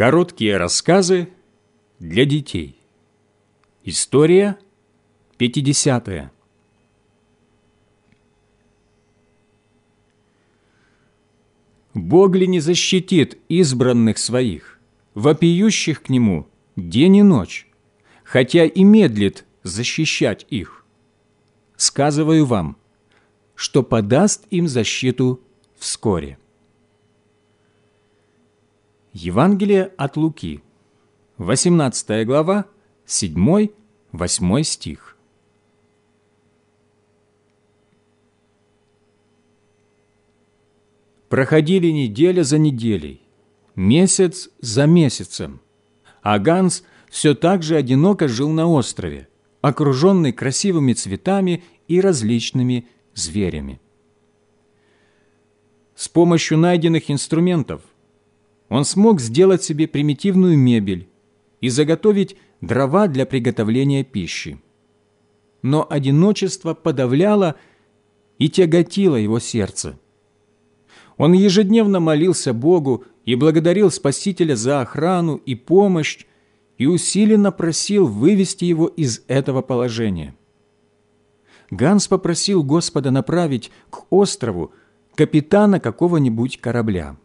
Короткие рассказы для детей. История 50. -я. Бог ли не защитит избранных своих, вопиющих к Нему день и ночь, хотя и медлит защищать их? Сказываю вам, что подаст им защиту вскоре. Евангелие от Луки, 18 глава, 7-8 стих. Проходили неделя за неделей, месяц за месяцем, а Ганс все так же одиноко жил на острове, окруженный красивыми цветами и различными зверями. С помощью найденных инструментов он смог сделать себе примитивную мебель и заготовить дрова для приготовления пищи. Но одиночество подавляло и тяготило его сердце. Он ежедневно молился Богу и благодарил Спасителя за охрану и помощь, и усиленно просил вывести его из этого положения. Ганс попросил Господа направить к острову капитана какого-нибудь корабля.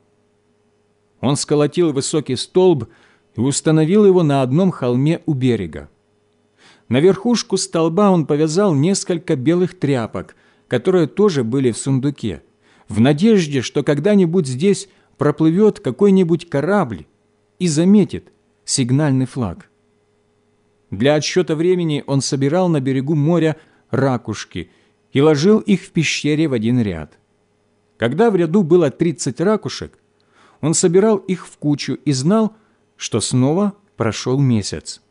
Он сколотил высокий столб и установил его на одном холме у берега. На верхушку столба он повязал несколько белых тряпок, которые тоже были в сундуке, в надежде, что когда-нибудь здесь проплывет какой-нибудь корабль и заметит сигнальный флаг. Для отсчета времени он собирал на берегу моря ракушки и ложил их в пещере в один ряд. Когда в ряду было 30 ракушек, он собирал их в кучу и знал, что снова прошел месяц.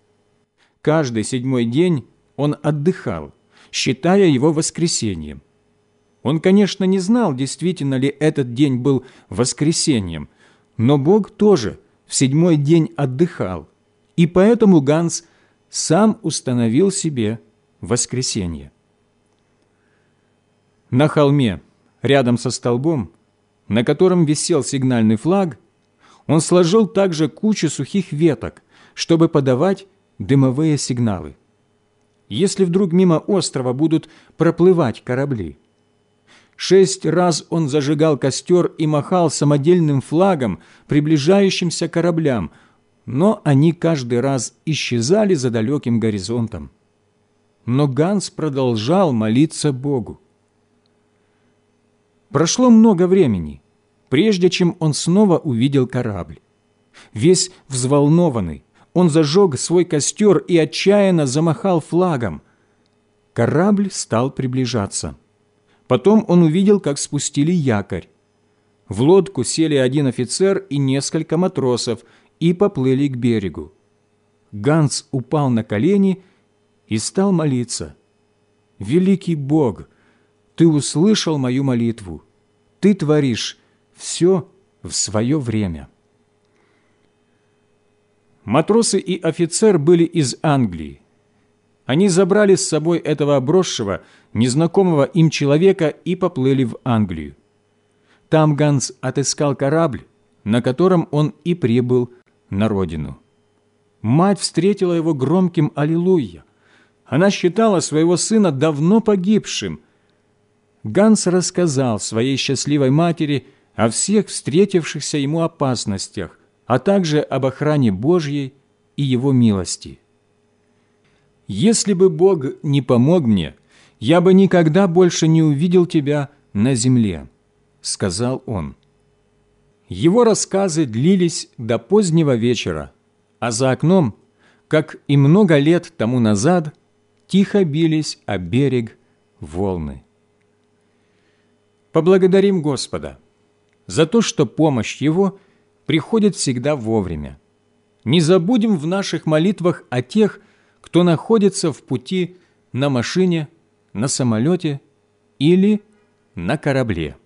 Каждый седьмой день он отдыхал, считая его воскресением. Он, конечно, не знал, действительно ли этот день был воскресением, но Бог тоже в седьмой день отдыхал, и поэтому Ганс сам установил себе воскресенье. На холме, рядом со столбом, на котором висел сигнальный флаг, он сложил также кучу сухих веток, чтобы подавать дымовые сигналы. Если вдруг мимо острова будут проплывать корабли. Шесть раз он зажигал костер и махал самодельным флагом приближающимся кораблям, но они каждый раз исчезали за далеким горизонтом. Но Ганс продолжал молиться Богу. Прошло много времени, прежде чем он снова увидел корабль. Весь взволнованный, он зажег свой костер и отчаянно замахал флагом. Корабль стал приближаться. Потом он увидел, как спустили якорь. В лодку сели один офицер и несколько матросов и поплыли к берегу. Ганс упал на колени и стал молиться. «Великий Бог, Ты услышал мою молитву. Ты творишь все в свое время». Матросы и офицер были из Англии. Они забрали с собой этого обросшего, незнакомого им человека и поплыли в Англию. Там Ганс отыскал корабль, на котором он и прибыл на родину. Мать встретила его громким «Аллилуйя». Она считала своего сына давно погибшим. Ганс рассказал своей счастливой матери о всех встретившихся ему опасностях, а также об охране Божьей и Его милости. «Если бы Бог не помог мне, я бы никогда больше не увидел тебя на земле», — сказал он. Его рассказы длились до позднего вечера, а за окном, как и много лет тому назад, тихо бились о берег волны. Поблагодарим Господа за то, что помощь Его приходит всегда вовремя. Не забудем в наших молитвах о тех, кто находится в пути на машине, на самолете или на корабле.